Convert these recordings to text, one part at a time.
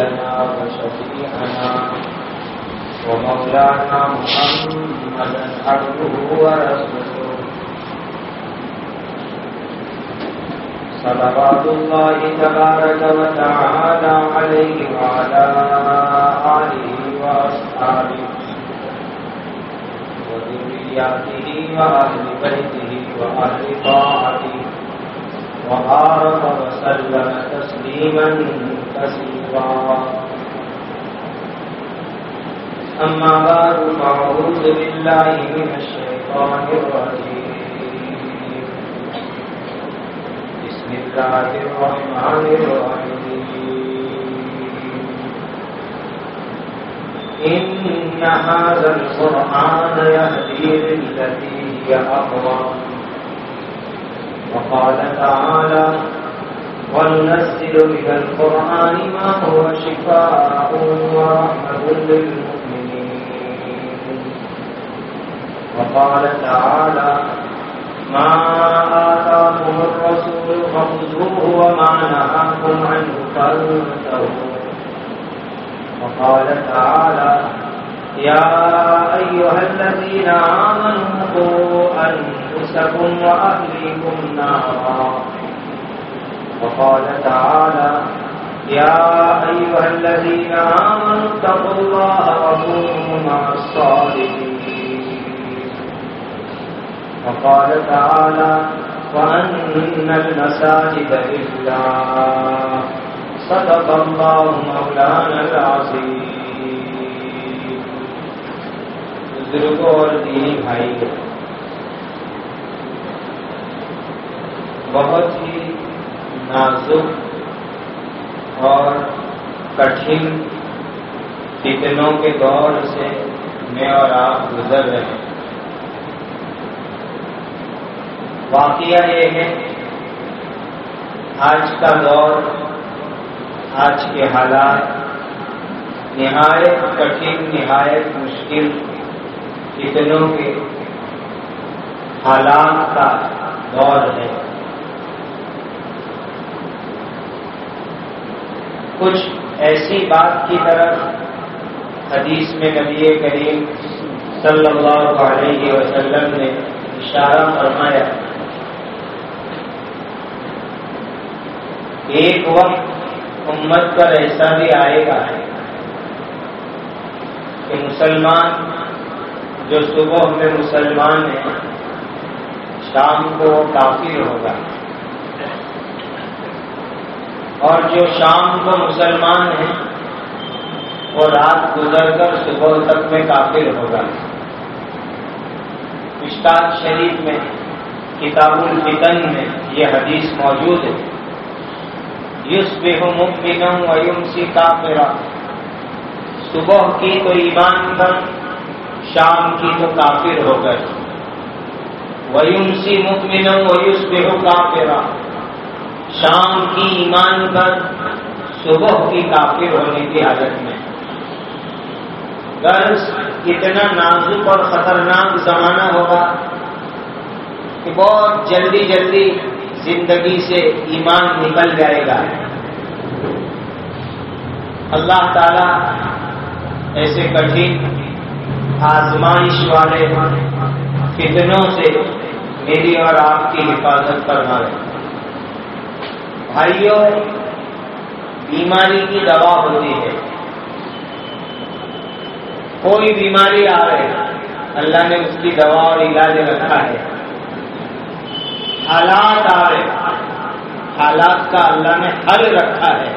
سيدنا وشفيعنا ومولانا محمدا عبده ورسوله. صلوات الله تبارك وتعالى عليه وعلى آله وأصحابه وذرياته وأهل بيته وأهل طاعته وبارك وسلم تسليما كثيرا. أما بعد، فأعوذ بالله من الشيطان الرجيم. بسم الله الرحمن الرحيم. إن هذا القرآن يهدي للتي هي أقوم وقال تعالى وننزل من القرآن ما هو شفاء ورحمة للمؤمنين. وقال تعالى ما آتاكم الرسول فخذوه وما نهاكم عنه فانتهوا. وقال تعالى يا أيها الذين آمنوا قوا أنفسكم وأهليكم نارا وقال تعالى يا أيها الذين آمنوا اتقوا الله وكونوا مع الصالحين وقال تعالى وأن المساجد لله. صدق الله مولانا العظيم. بزرگوں اور دینی بھائی بہت نازک اور کٹھن فتنوں کے دور سے میں اور آپ گزر رہے ہیں۔ واقعہ یہ ہے، آج کا دور، آج کے حالات نہایت کٹھن، نہایت مشکل فتنوں کے حالات کا دور ہے۔ کچھ ایسی بات کی طرف حدیث میں نبی کریم صلی اللہ علیہ وسلم نے اشارہ فرمایا۔ ایک وقت امت پر ایسا بھی آئے گا کہ مسلمان جو صبح میں مسلمان ہیں، شام کو کافر ہوگا۔ اور جو شام کو مسلمان ہیں، وہ رات گزر کر صبح تک میں کافر ہوگا مشتاق شریف میں، کتاب الفتن میں یہ حدیث موجود ہے۔ یوس بے ممکن ویم سی کافرا صبح کی تو ایمان پر، شام کی تو کافر ہو گئے۔ ویم سی مکمن ویوس بے کافرا۔ شام کی ایمان پر صبح کی کافر ہونے کی حالت میں۔ غرض اتنا نازک اور خطرناک زمانہ ہوگا کہ بہت جلدی جلدی زندگی سے ایمان نکل جائے گا۔ اللہ تعالی ایسے کٹھن آزمائش والے فتنوں سے میری اور آپ کی حفاظت کرنا رہے بھائیوں، بیماری کی دوا ہوتی ہے۔ کوئی بیماری آ رہے، اللہ نے اس کی دوا اور علاج رکھا ہے۔ حالات آ رہے، حالات کا اللہ نے حل رکھا ہے۔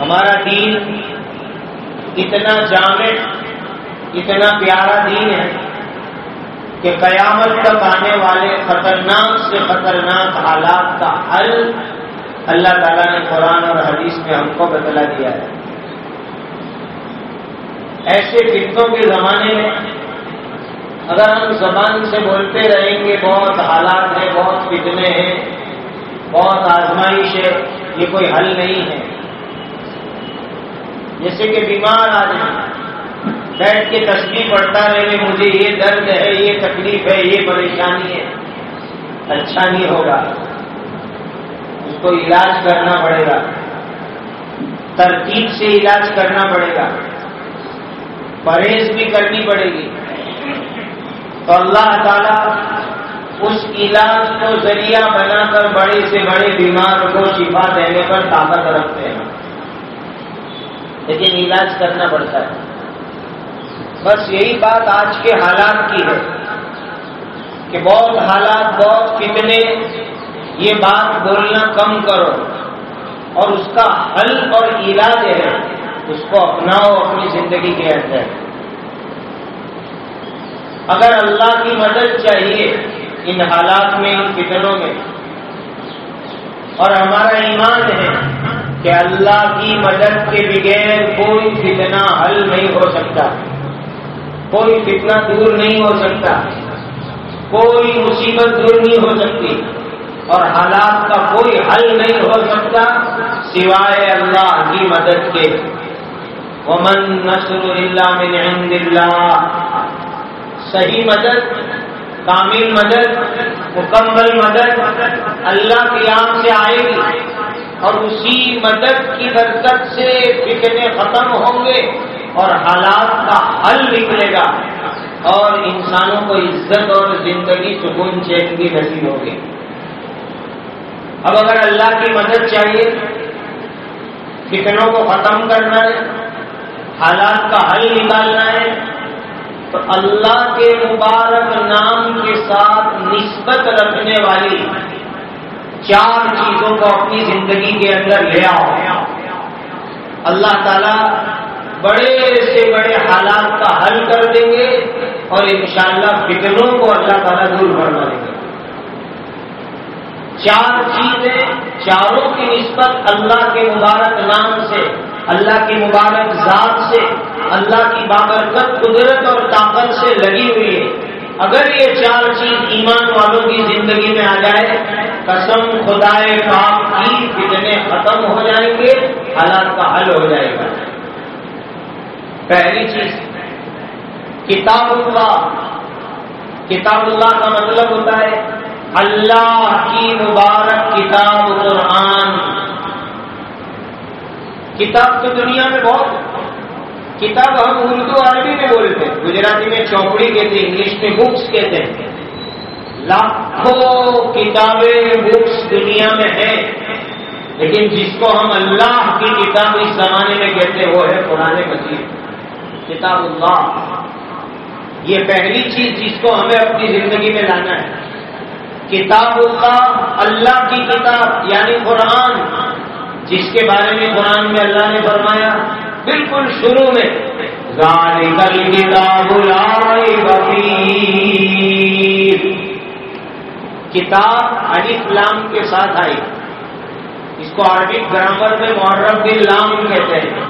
ہمارا دین اتنا جامع، اتنا پیارا دین ہے۔ کہ قیامت تک آنے والے خطرناک سے خطرناک حالات کا حل اللہ تعالیٰ نے قرآن اور حدیث میں ہم کو بتلا دیا ہے۔ ایسے فتنوں کے زمانے میں اگر ہم زبان سے بولتے رہیں گے، بہت حالات ہیں، بہت فتنے ہیں، بہت آزمائش ہے، یہ کوئی حل نہیں ہے۔ جیسے کہ بیمار آدمی بیٹھ کے تصویر پڑھتا رہے مجھے یہ درد ہے، یہ تکلیف ہے، یہ پریشانی ہے۔ اچھا نہیں ہوگا۔ اس کو علاج کرنا پڑے گا۔ ترتیب سے علاج کرنا پڑے گا۔ پرہیز بھی کرنی پڑے گی۔ تو اللہ تعالی اس علاج کو ذریعہ بنا کر بڑے سے بڑے بیمار کو شفا دینے پر طاقت رکھتے ہیں۔ لیکن علاج کرنا پڑتا ہے۔ بس یہی بات آج کے حالات کی ہے کہ بہت حالات، بہت کتنے یہ بات بولنا کم کرو اور اس کا حل اور علاج ہے اس کو اپناؤ اپنی زندگی کے اندر۔ اگر اللہ کی مدد چاہیے ان حالات میں، ان فتنوں میں۔ اور ہمارا ایمان ہے کہ اللہ کی مدد کے بغیر کوئی فتنہ حل نہیں ہو سکتا۔ کوئی فتنہ دور نہیں ہو سکتا، کوئی مصیبت دور نہیں ہو سکتی، اور حالات کا کوئی حل نہیں ہو سکتا سوائے اللہ کی مدد کے۔ ومن نصر اللہ من عند اللہ صحیح مدد، کامل مدد، مکمل مدد اللہ کے عام سے آئے گی، اور اسی مدد کی برکت سے فتنے ختم ہوں گے۔ اور حالات کا حل نکلے گا اور انسانوں کو عزت اور زندگی سکون چین کی نصیب ہوگی۔ اب اگر اللہ کی مدد چاہیے، فتنوں کو ختم کرنا ہے، حالات کا حل نکالنا ہے، تو اللہ کے مبارک نام کے ساتھ نسبت رکھنے والی چار چیزوں کو اپنی زندگی کے اندر لے آؤ۔ اللہ تعالی بڑے سے بڑے حالات کا حل کر دیں گے اور انشاءاللہ فکروں کو اللہ تعالیٰ دور بڑھوا دیں گے۔ چار چیزیں چاروں کی نسبت اللہ کے مبارک نام سے، اللہ کی مبارک ذات سے، اللہ کی بابرکت قدرت اور طاقت سے لگی ہوئی ہے اگر یہ چار چیز ایمان والوں کی زندگی میں آ جائے، قسم خدائے پاک کی فتنے ختم ہو جائیں گے، حالات کا حل ہو جائے گا۔ پہلی چیز، کتاب اللہ۔ کتاب اللہ کا مطلب ہوتا ہے، اللہ کی مبارک کتاب قرآن۔ کتاب تو دنیا میں بہت، کتاب ہم اردو، عربی میں بولتے ہیں، گجراتی میں چوپڑی کہتے ہیں، انگلش میں بکس کہتے ہیں۔ لاکھوں کتابیں بکس دنیا میں ہیں، لیکن جس کو ہم اللہ کی کتاب اس زمانے میں کہتے ہیں، وہ ہے قرآن مجید۔ کتاب اللہ۔ یہ پہلی چیز جس کو ہمیں اپنی زندگی میں لانا ہے۔ کتاب اللہ اللہ کی کتاب یعنی قرآن۔ جس کے بارے میں قرآن میں اللہ نے فرمایا، بالکل شروع میں۔ کتاب کتاب علی لام کے ساتھ آئی۔ اس کو عربک گرامر میں محرم بن لام کہتے ہیں۔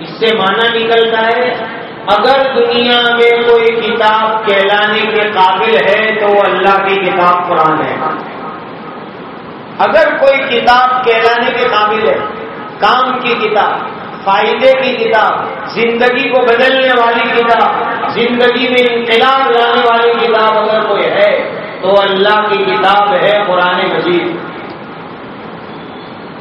اس سے معنی نکلتا ہے، اگر دنیا میں کوئی کتاب کہلانے کے قابل ہے تو وہ اللہ کی کتاب قرآن ہے۔ اگر کوئی کتاب کہلانے کے قابل ہے، کام کی کتاب، فائدے کی کتاب، زندگی کو بدلنے والی کتاب، زندگی میں انقلاب لانے والی کتاب اگر کوئی ہے، تو اللہ کی کتاب ہے قرآن مجید۔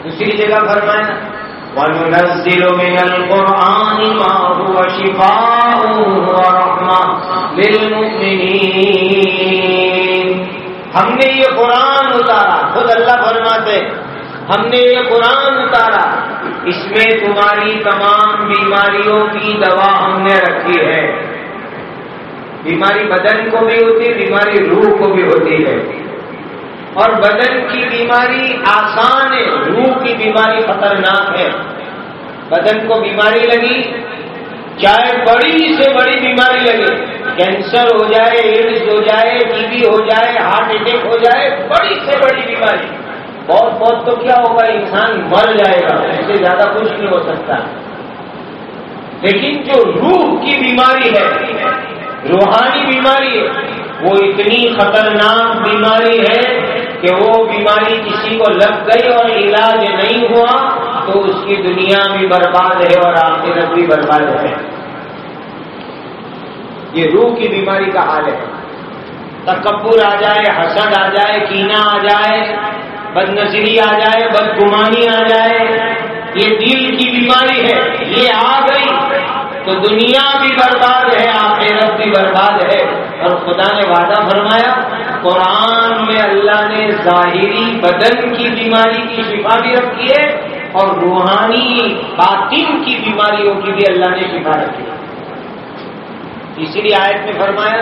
دوسری جگہ فرمائیں وَنُنَزِّلُ مِنَ الْقُرْآنِ مَا هُوَ شِفَاءٌ وَرَحْمَةٌ لِلْمُؤْمِنِينَ. ہم نے یہ قرآن اتارا، خود اللہ فرماتے، ہم نے یہ قرآن اتارا۔ اس میں تمہاری تمام بیماریوں کی دوا ہم نے رکھی ہے۔ بیماری بدن کو بھی ہوتی ہے، بیماری روح کو بھی ہوتی ہے۔ اور بدن کی بیماری آسان ہے، روح کی بیماری خطرناک ہے۔ بدن کو بیماری لگی، چاہے بڑی سے بڑی بیماری لگے، کینسر ہو جائے ایڈس ہو جائے ٹی بی ہو جائے، ہارٹ اٹیک ہو جائے، بڑی سے بڑی بیماری۔ بہت بہت تو کیا ہوگا، انسان مر جائے گا اس سے زیادہ کچھ نہیں ہو سکتا۔ لیکن جو روح کی بیماری ہے، روحانی بیماری ہے، وہ اتنی خطرناک بیماری ہے کہ وہ بیماری کسی کو لگ گئی اور علاج نہیں ہوا تو اس کی دنیا بھی برباد ہے اور آخرت بھی برباد ہے۔ یہ روح کی بیماری کا حال ہے۔ تکبر آ جائے، حسد آ جائے کینا آ جائے بد نظری آ جائے بد گمانی آ جائے۔ یہ دل کی بیماری ہے۔ یہ آ گئی۔ تو دنیا بھی برباد ہے، آخرت بھی برباد ہے۔ اور خدا نے وعدہ فرمایا، قرآن میں اللہ نے ظاہری بدن کی بیماری کی شفا بھی رکھی ہے اور روحانی باطن کی بیماریوں کی بھی اللہ نے شفا رکھی ہے۔ اسی لیے آیت میں فرمایا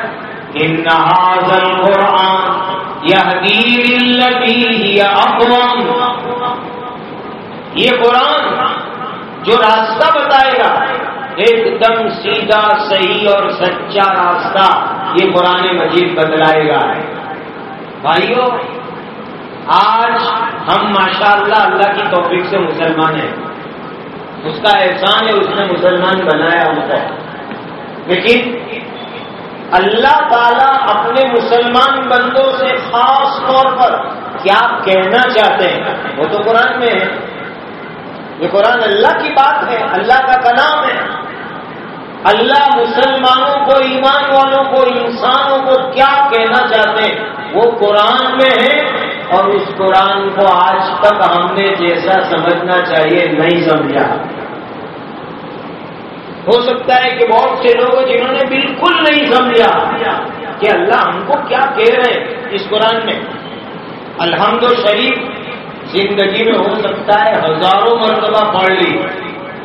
قرآن یہ قرآن جو راستہ بتائے گا ایک دم سیدھا، صحیح اور سچا راستہ یہ قرآن مجید بدلائے گا۔ بھائیو، آج ہم ماشاء اللہ اللہ کی توفیق سے مسلمان ہیں۔ اس کا احسان ہے، اس نے مسلمان بنایا ہم کو۔ لیکن اللہ تعالیٰ اپنے مسلمان بندوں سے خاص طور پر کیا کہنا چاہتے ہیں؟ وہ تو قرآن میں ہے۔ یہ قرآن اللہ کی بات ہے، اللہ کا کلام ہے۔ اللہ مسلمانوں کو، ایمان والوں کو، انسانوں کو کیا کہنا چاہتے ہیں؟ وہ قرآن میں ہے اور اس قرآن کو آج تک ہم نے جیسا سمجھنا چاہیے، نہیں سمجھا۔ ہو سکتا ہے کہ بہت سے لوگ جنہوں نے بالکل نہیں سمجھا کہ اللہ ہم کو کیا کہہ رہے ہیں اس قرآن میں۔ الحمد و شریف زندگی میں ہو سکتا ہے ہزاروں مرتبہ پڑھ لی۔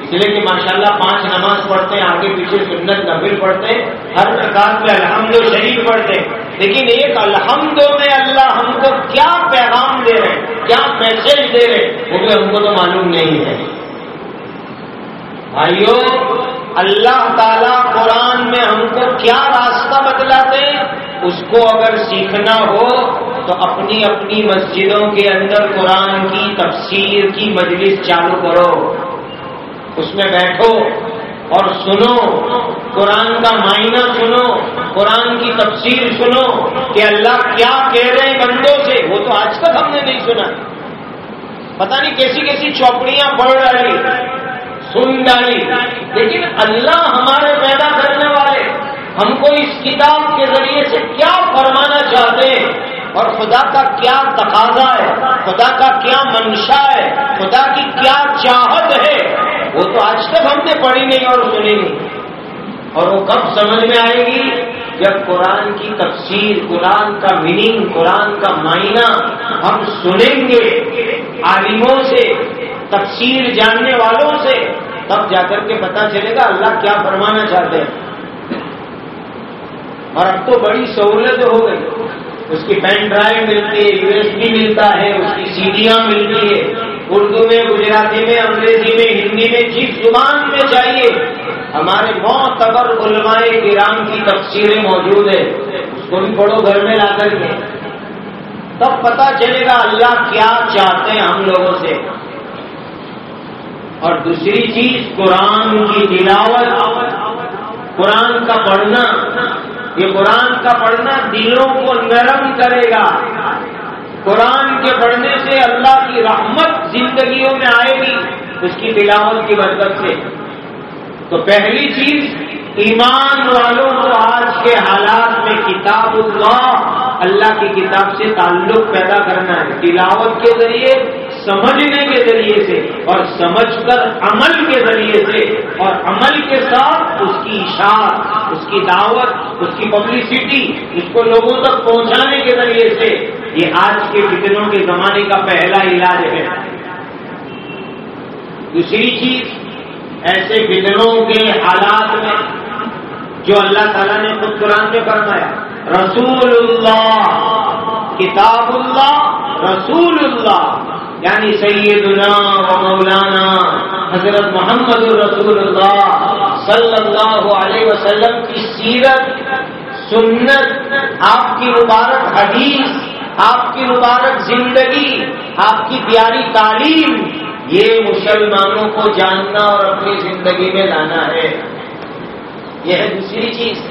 اس لیے کہ ماشاءاللہ پانچ نماز پڑھتے ہیں، آگے پیچھے سنت نبل پڑھتے ہیں، ہر پرکار میں الحمد شریف پڑھتے ہیں۔ لیکن ایک الحمد میں اللہ ہم کو کیا پیغام دے رہے ہیں، کیا میسج دے رہے ہیں، وہ بھی ہم کو تو معلوم نہیں ہے۔ بھائیوں اللہ تعالی قرآن میں ہم کو کیا راستہ بتلاتے ہیں؟ اس کو اگر سیکھنا ہو تو اپنی اپنی مسجدوں کے اندر قرآن کی تفسیر کی مجلس چالو کرو۔ اس میں بیٹھو اور سنو۔ قرآن کا معنی سنو۔ قرآن کی تفسیر سنو کہ اللہ کیا کہہ رہے ہیں بندوں سے۔ وہ تو آج تک ہم نے نہیں سنا۔ پتہ نہیں کیسی کیسی چوپڑیاں پڑھ رہی سن ڈالی۔ لیکن اللہ ہمارے پیدا ہم کو اس کتاب کے ذریعے سے کیا فرمانا چاہتے ہیں؟ اور خدا کا کیا تقاضا ہے؟ خدا کا کیا منشا ہے؟ خدا کی کیا چاہت ہے؟ وہ تو آج تک ہم نے پڑھی نہیں اور سنی نہیں۔ اور وہ کب سمجھ میں آئے گی؟ جب قرآن کی تفسیر، قرآن کا میننگ قرآن کا معنی ہم سنیں گے۔ عالموں سے، تفسیر جاننے والوں سے، تب جا کر کے پتا چلے گا اللہ کیا فرمانا چاہتے ہیں۔ اور اب تو بڑی سہولت ہو گئی۔ اس کی پین ڈرائیو ملتی ہے یو ایس بی ملتا ہے، اس کی سیڈیاں ملتی ہے۔ اردو میں، گجراتی میں، انگریزی میں، ہندی میں جس زبان میں چاہیے، ہمارے معتبر علماء کرام کی تفسیریں موجود ہیں۔ اس کو بھی پڑھو، گھر میں لا کر کے۔ تب پتا چلے گا اللہ کیا چاہتے ہیں ہم لوگوں سے۔ اور دوسری چیز، قرآن کی تلاوت۔ قرآن کا پڑھنا۔ یہ قرآن کا پڑھنا دلوں کو نرم کرے گا۔ قرآن کے پڑھنے سے اللہ کی رحمت زندگیوں میں آئے گی، اس کی تلاوت کی برکت سے۔ تو پہلی چیز، ایمان والوں کو آج کے حالات میں کتاب اللہ اللہ کی کتاب سے تعلق پیدا کرنا ہے۔ تلاوت کے ذریعے سمجھنے کے ذریعے سے اور سمجھ کر عمل کے ذریعے سے اور عمل کے ساتھ اس کی اشاعت، اس کی دعوت، اس کی پبلسٹی اس کو لوگوں تک پہنچانے کے ذریعے سے یہ آج کے فتنوں کے زمانے کا پہلا علاج ہے۔ دوسری چیز، ایسے فتنوں کے حالات میں جو اللہ تعالیٰ نے خود قرآن میں فرمایا، رسول اللہ، کتاب اللہ، رسول اللہ یعنی سیدنا و مولانا حضرت محمد الرسول اللہ صلی اللہ علیہ وسلم کی سیرت، سنت، آپ کی مبارک حدیث، آپ کی مبارک زندگی، آپ کی پیاری تعلیم، یہ مسلمانوں کو جاننا اور اپنی زندگی میں لانا ہے۔ یہ ہے دوسری چیز۔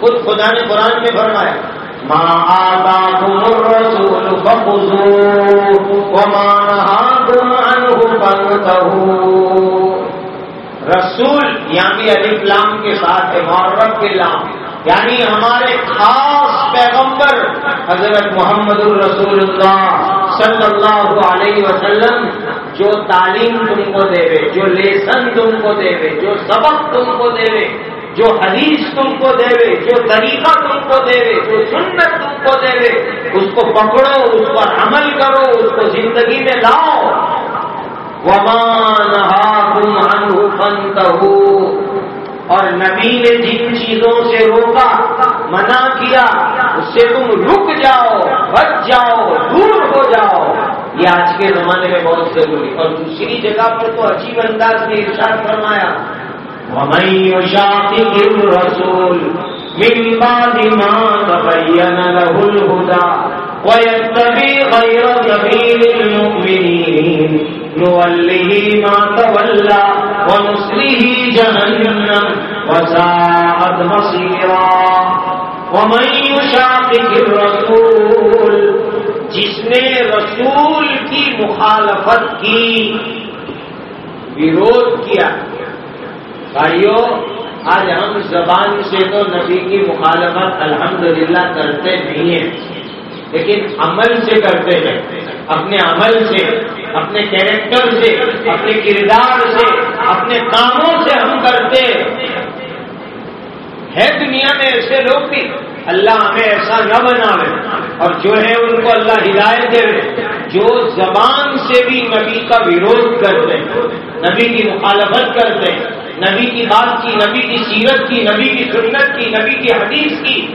خود خدا نے قرآن میں فرمایا ماں آتا تم رسول رسول یہاں علی لام کے ساتھ محرم کے لام۔ یعنی ہمارے خاص پیغمبر حضرت محمد الرسول اللہ صلی اللہ علیہ وسلم، جو تعلیم تم کو دے جو لیسن تم کو دے جو سبق تم کو دے جو حدیث تم کو دے جو طریقہ تم کو دے جو سنت تم کو دے اس کو پکڑو، اس پر عمل کرو، اس کو زندگی میں لاؤ۔ ومان تم انت اور نبی نے جن چیزوں سے روکا، منع کیا، اس سے تم رک جاؤ، بچ جاؤ، دور ہو جاؤ۔ یہ آج کے زمانے میں بہت ضروری اور دوسری جگہ پر تو عجیب انداز میں ارشاد فرمایا ومن يشاقق الرسول من بعد ما تبين له الهدى ويتبع غير سبيل المؤمنين نوله ما تولى ونصله جهنم وساءت مصيرا. ومن يشاقق الرسول، جس نے رسول کی مخالفت کی وروھ کیا؟ بھائیو، آج ہم زبان سے تو نبی کی مخالفت الحمدللہ کرتے نہیں ہیں، لیکن عمل سے کرتے ہیں۔ اپنے عمل سے، اپنے کیریکٹر سے، اپنے کردار سے، اپنے کاموں سے ہم کرتے ہے دنیا میں ایسے لوگ بھی، اللہ ہمیں ایسا نہ بناوے۔ اور جو ہے ان کو اللہ ہدایت دے۔ جو زبان سے بھی نبی کا وروਧ کرتے ہیں، نبی کی مخالفت کرتے ہیں۔ نبی کی بات کی، نبی کی سیرت کی، نبی کی سنت کی، نبی کی حدیث کی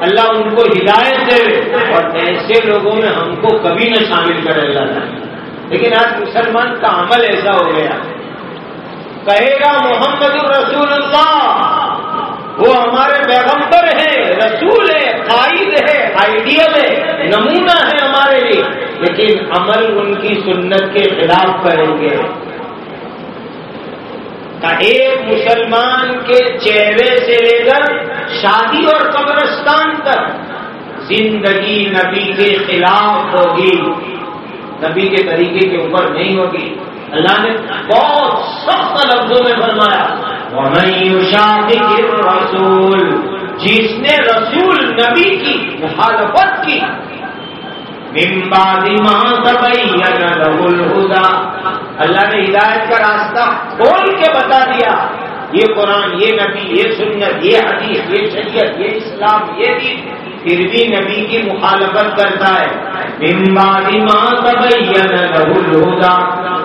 اللہ ان کو ہدایت دے۔ اور ایسے لوگوں میں ہم کو کبھی نہ شامل کرے اللہ لیکن آج مسلمان کا عمل ایسا ہو گیا۔ کہے گا محمد الرسول اللہ، وہ ہمارے پیغمبر ہیں رسول ہے، قائد ہے آئیڈیل ہے، نمونہ ہے ہمارے لیے۔ لیکن عمل ان کی سنت کے خلاف کریں گے۔ ایک مسلمان کے چہرے سے لے کر شادی اور قبرستان تک زندگی نبی کے خلاف ہوگی۔ نبی کے طریقے کے اوپر نہیں ہوگی۔ اللہ نے بہت سخت لفظوں میں فرمایا شادی رسول جس نے رسول نبی کی مخالفت کی اللہ نے ہدایت کا راستہ کھول کے بتا دیا. یہ قرآن، یہ نبی، یہ سنت، یہ حدیث، یہ شریعت، یہ اسلام، یہ دین پھر بھی نبی کی مخالفت کرتا ہے. ممبادی ماں تبین له الهدى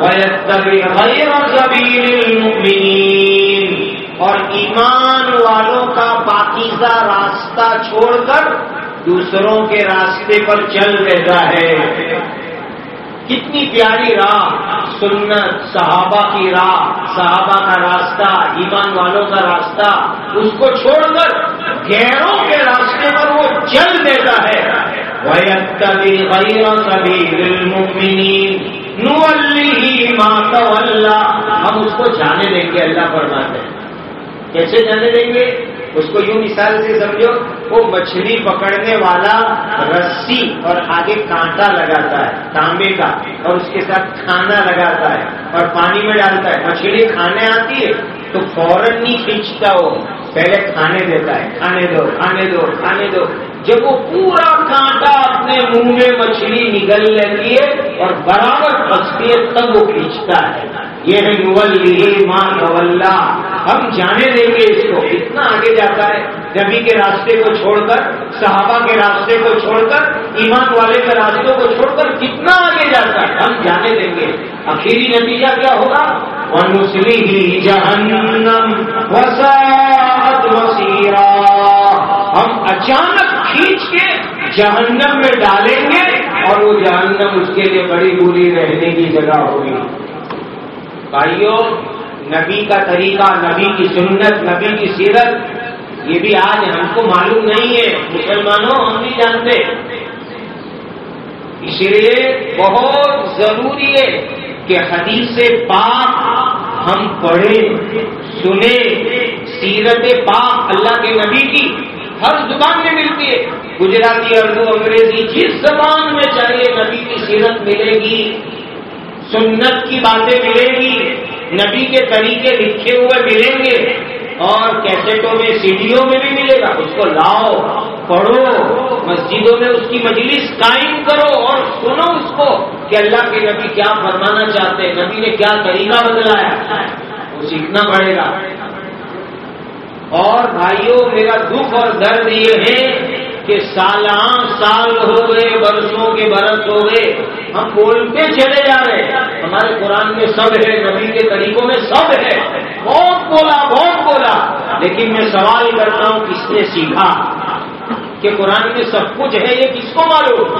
ويتبع غير سبيل المؤمنين. اور ایمان والوں کا پاکیزہ راستہ چھوڑ کر دوسروں کے راستے پر چل رہتا ہے۔ کتنی پیاری راہ، سنت، صحابہ کی راہ، صحابہ کا راستہ، ایمان والوں کا راستہ۔ اس کو چھوڑ کر گہروں کے راستے پر وہ چل دیتا ہے۔ ہم اس کو جانے دیں گے، اللہ فرماتے ہیں۔ کیسے جانے دیں گے؟ اس کو یوں مثال سے سمجھو، وہ مچھلی پکڑنے والا رسی اور آگے کانٹا لگاتا ہے، تانبے کا، اور اس کے ساتھ کھانا لگاتا ہے اور پانی میں ڈالتا ہے۔ مچھلی کھانے آتی ہے تو فوراً نہیں کھینچتا وہ، پہلے کھانے دیتا ہے، کھانے دو کھانے دو کھانے دو۔ جب وہ پورا کانٹا اپنے منہ میں مچھلی نگل لیتی ہے اور برابر پھنستی ہے تب وہ کھینچتا ہے۔ یہ ہے نول ماں نولہ ہم جانے دیں گے اس کو۔ اتنا آگے جاتا ہے۔ نبی کے راستے کو چھوڑ کر، صحابہ کے راستے کو چھوڑ کر، ایمان والے کے راستوں کو چھوڑ کر کتنا آگے جاتا ہے۔ ہم جانے دیں گے۔ اخیری نتیجہ کیا ہوگا؟ ونسله جهنم وساعت وسیرا ہم اچانک کھینچ کے جہنم میں ڈالیں گے اور وہ جہنم اس کے لیے بڑی بری رہنے کی جگہ ہوگی۔ بھائیوں نبی کا طریقہ، نبی کی سنت، نبی کی سیرت، یہ بھی آج ہم کو معلوم نہیں ہے۔ مسلمانوں، ہم نہیں جانتے۔ اسی لیے بہت ضروری ہے کہ حدیث پاک ہم پڑھیں، سنیں۔ سیرت پاک اللہ کے نبی کی ہر زبان میں ملتی ہے۔ گجراتی اردو، انگریزی، جس زبان میں چاہیے نبی کی سیرت ملے گی، سنت کی باتیں ملیں گی۔ نبی کے طریقے لکھے ہوئے ملیں گے اور کیسٹوں میں، سیڈیوں میں بھی ملے گا۔ اس کو لاؤ، پڑھو، مسجدوں میں اس کی مجلس قائم کرو اور سنو اس کو کہ اللہ کے نبی کیا فرمانا چاہتے ہیں، نبی نے کیا طریقہ بدلایا۔ وہ سیکھنا پڑے گا۔ اور بھائیوں، میرا دکھ اور درد یہ ہے کہ سالان سال ہو گئے، برسوں کے برس ہو گئے، ہم بولتے چلے جا رہے ہیں۔ ہمارے قرآن میں سب ہے، نبی کے طریقوں میں سب ہے۔ بہت بولا بہت بولا۔ لیکن میں سوال کرتا ہوں، کس نے سیکھا؟ کہ قرآن میں سب کچھ ہے، یہ کس کو معلوم؟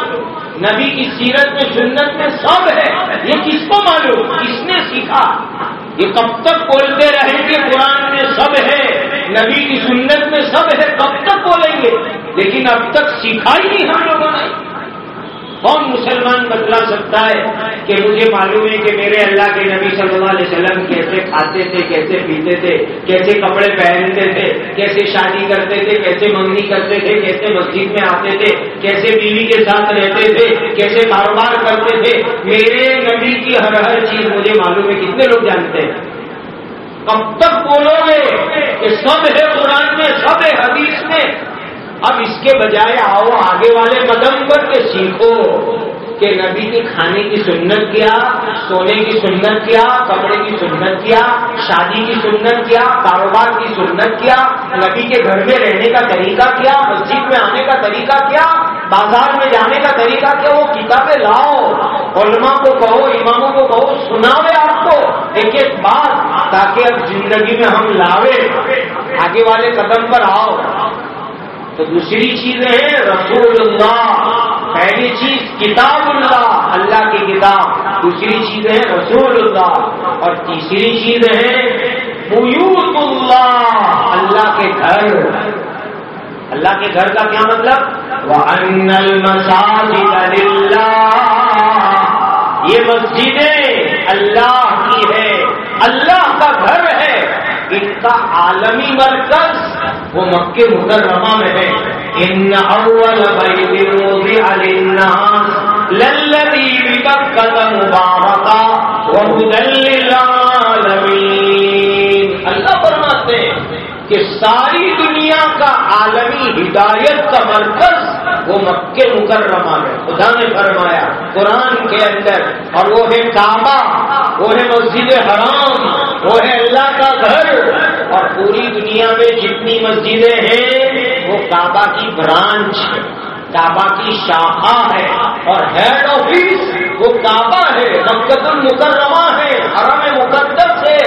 نبی کی سیرت میں، سنت میں سب ہے، یہ کس کو معلوم؟ کس نے سیکھا؟ یہ کب تک بولتے رہیں گے، قرآن میں سب ہے، نبی کی سنت میں سب ہے، کب تک بولیں گے؟ لیکن اب تک سیکھا ہی نہیں ہم لوگوں نے۔ کون مسلمان بتلا سکتا ہے کہ مجھے معلوم ہے کہ میرے اللہ کے نبی صلی اللہ علیہ وسلم کیسے کھاتے تھے، کیسے پیتے تھے، کیسے کپڑے پہنتے تھے، کیسے شادی کرتے تھے، کیسے منگنی کرتے تھے، کیسے مسجد میں آتے تھے، کیسے بیوی کے ساتھ رہتے تھے، کیسے کاروبار کرتے تھے۔ میرے نبی کی ہر ہر چیز مجھے معلوم ہے، کتنے لوگ جانتے ہیں۔ کب تک بولو گے کہ سب ہے قرآن میں، سب ہے حدیث میں اب اس کے بجائے آؤ آگے والے قدم پر کے سیکھو کہ نبی کی کھانے کی سنت کیا، سونے کی سنت کیا، کپڑے کی سنت کیا، شادی کی سنت کیا، کاروبار کی سنت کیا، نبی کے گھر میں رہنے کا طریقہ کیا، مسجد میں آنے کا طریقہ کیا، بازار میں جانے کا طریقہ کیا، وہ کتابیں لاؤ، علماء کو کہو، اماموں کو کہو سناوے آپ کو۔ ایک ایک بات تاکہ اب زندگی میں ہم لاوے۔ آگے والے قدم پر آؤ۔ تو دوسری چیز ہے رسول اللہ پہلی چیز کتاب اللہ اللہ کی کتاب۔ دوسری چیز ہے رسول اللہ اور تیسری چیز ہے بیوت اللہ اللہ کے گھر۔ اللہ کے گھر کا کیا مطلب؟ وہ مساجد یہ مسجدیں اللہ کی ہے اللہ کا گھر ہے۔ ان کا عالمی مرکز وہ مکے مکرمہ میں ہے۔ ان اول بیت وضع للناس ببکۃ وهدى للعالمین۔ اللہ فرماتے ہیں کہ ساری دنیا کا عالمی ہدایت کا مرکز وہ مکے مکرمہ میں خدا نے فرمایا قرآن کے اندر اور وہ ہے کعبہ، وہ ہے مسجد حرام۔ وہ ہے اللہ کا گھر اور پوری دنیا میں جتنی مسجدیں ہیں، وہ کعبہ کی برانچ کعبہ کی شاخا ہے اور ہیڈ آفس وہ کعبہ ہے مقد المکرمہ ہے، حرم مقدس ہے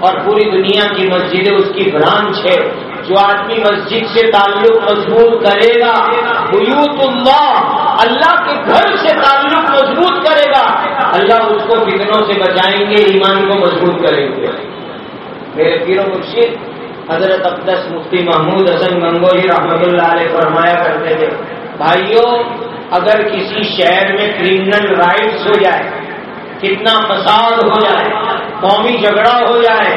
اور پوری دنیا کی مسجدیں اس کی برانچ ہے۔ جو آدمی مسجد سے تعلق مضبوط کرے گا بیوت اللہ اللہ کے گھر سے تعلق مضبوط کرے گا، اللہ اس کو فتنوں سے بچائیں گے، ایمان کو مضبوط کریں گے۔ میرے پیر مرشید حضرت اقدس مفتی محمود حسن گنگوہی رحمت اللہ علیہ فرمایا کرتے تھے، بھائیوں، اگر کسی شہر میں کرمنل رائٹس ہو جائے، کتنا فساد ہو جائے، قومی جھگڑا ہو جائے،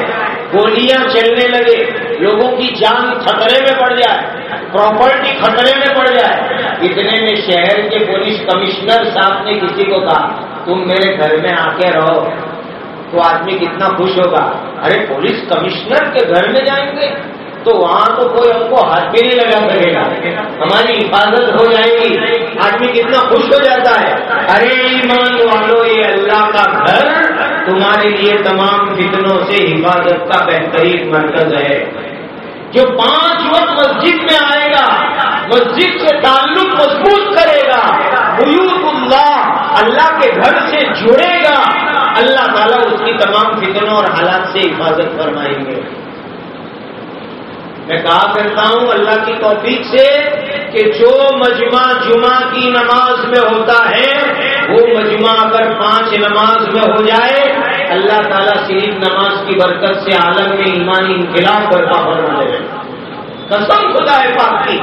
گولیاں چلنے لگے لوگوں کی جان خطرے میں پڑ جائے پراپرٹی خطرے میں پڑ جائے۔ اتنے میں شہر کے پولیس کمشنر صاحب نے کسی کو کہا، تم میرے گھر میں آ کے رہو، تو آدمی کتنا خوش ہوگا۔ ارے، پولیس کمشنر کے گھر میں جائیں گے؟ تو وہاں تو کوئی ہم کو ہاتھ بھی نہیں لگا کرے گا۔ ہماری حفاظت ہو جائے گی۔ آدمی کتنا خوش ہو جاتا ہے۔ ارے، ایمان والو، یہ اللہ کا گھر تمہارے لیے تمام فتنوں سے حفاظت کا بہترین مرکز ہے۔ جو پانچ وقت مسجد میں آئے گا، مسجد سے تعلق مضبوط کرے گا۔ بیوت اللہ اللہ کے گھر سے جڑے گا۔ اللہ تعالیٰ اس کی تمام فکروں اور حالات سے حفاظت فرمائیں گے۔ میں کہا کرتا ہوں، اللہ کی توفیق سے کہ جو مجمع جمعہ کی نماز میں ہوتا ہے، وہ مجمع اگر پانچ نماز میں ہو جائے اللہ تعالیٰ صرف نماز کی برکت سے عالم میں ایمانی انقلاب برپا فرما دے قسم خدا ہے پاک کی،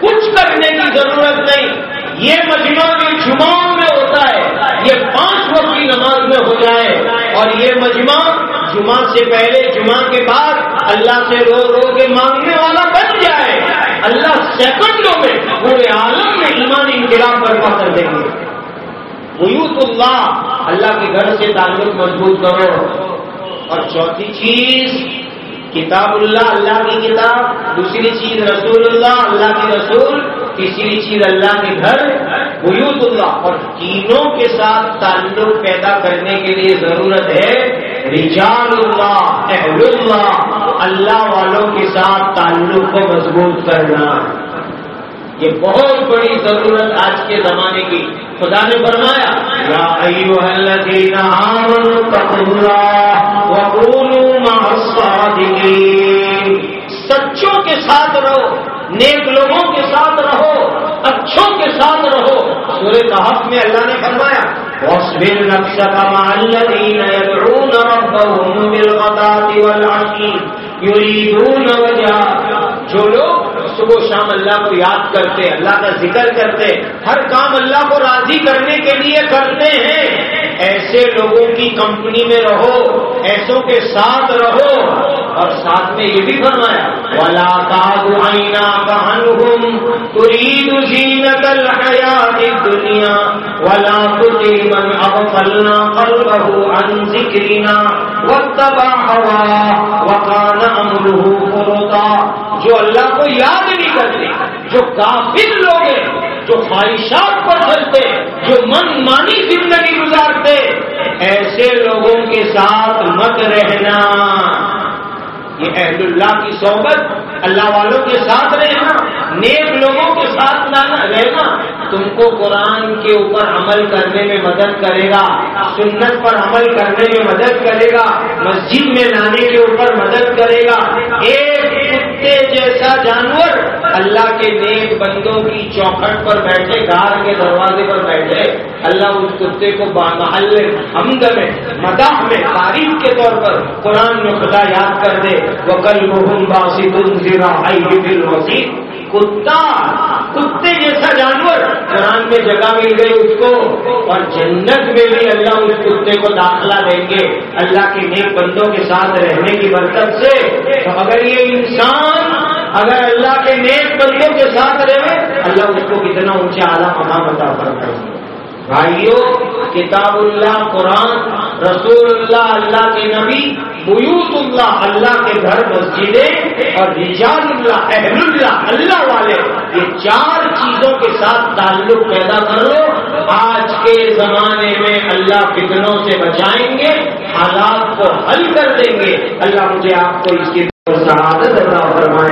کچھ کرنے کی ضرورت نہیں۔ یہ مجمع بھی جمعوں میں ہوتا ہے، یہ پانچ وقت کی نماز میں ہو جائے اور یہ مجمع جمعہ سے پہلے، جمعہ کے بعد اللہ سے رو رو کے مانگنے والا بن جائے۔ اللہ سیکنڈوں میں پورے عالم میں ایمان انقلاب برپا کر دیں گے۔ ویوت اللہ اللہ کے گھر سے تعلق مضبوط کرو۔ اور چوتھی چیز، کتاب اللہ اللہ کی کتاب، دوسری چیز رسول اللہ اللہ کی رسول، تیسری چیز اللہ کے گھر ویوت اللہ۔ اور تینوں کے ساتھ تعلق پیدا کرنے کے لیے ضرورت ہے رجال اللہ، اہل اللہ۔ اللہ والوں کے ساتھ تعلق کو مضبوط کرنا۔ یہ بہت بڑی ضرورت آج کے زمانے کی۔ خدا نے فرمایا یا ایوہ الذین آمنوا اتقوا اللہ وقولوا مع الصادقین۔ سچوں کے ساتھ رہو نیک لوگوں کے ساتھ رہو اچھوں کے ساتھ رہو۔ سورہ کہف میں اللہ نے فرمایا واصبر نفسك مع الذين يدعون ربهم بالغداة والعشي يريدون وجهه جو لوگ صبح شام اللہ کو یاد کرتے، اللہ کا ذکر کرتے، ہر کام اللہ کو راضی کرنے کے لیے کرتے ہیں۔ ایسے لوگوں کی کمپنی میں رہو، ایسوں کے ساتھ رہو۔ اور ساتھ میں یہ بھی فرمایا، ولا آئینہ کہن ترید زینت الحیات دنیا ولا تطی من اغفلنا قلبه عن ذکرنا واتبع ہوا وکان امره فرطا جو اللہ کو یاد نہیں کرتے، جو کافر لوگ ہیں، جو خواہشات پر چلتے، جو من مانی زندگی گزارتے، ایسے لوگوں کے ساتھ مت رہنا۔ یہ اہل اللہ کی صحبت اللہ والوں کے ساتھ رہنا، نیک لوگوں کے ساتھ رہنا، تم کو قرآن کے اوپر عمل کرنے میں مدد کرے گا، سنت پر عمل کرنے میں مدد کرے گا، مسجد میں لانے کے اوپر مدد کرے گا، ایک کتے جیسا جانور اللہ کے نیک بندوں کی چوکھٹ پر بیٹھے گار کے دروازے پر بیٹھے، اللہ اس کتے کو محل حمد میں، مداح میں، تعریف کے طور پر قرآن میں خدا یاد کر دے وہ کل محم باسی زیرا کتا، کتے جیسا جانور، قرآن میں جگہ مل گئی اس کو اور جنت میں بھی اللہ اس کتے کو داخلہ دیں گے۔ اللہ کے نیک بندوں کے ساتھ رہنے کی برکت سے۔ تو اگر یہ انسان اگر اللہ کے نیک بندوں کے ساتھ رہے، اللہ اس کو کتنا اونچا اعلیٰ مقام عطا کرتا ہے بھائیوں کتاب اللہ، قرآن، رسول اللہ اللہ کے نبی، بیوت اللہ اللہ کے گھر، مسجدیں اور رجال اللہ، اہل اللہ اللہ والے، یہ چار چیزوں کے ساتھ تعلق پیدا کرو۔ آج کے زمانے میں اللہ فتنوں سے بچائیں گے، حالات کو حل کر دیں گے۔ اللہ مجھے آپ کو اس کی سعادت اللہ فرمائے۔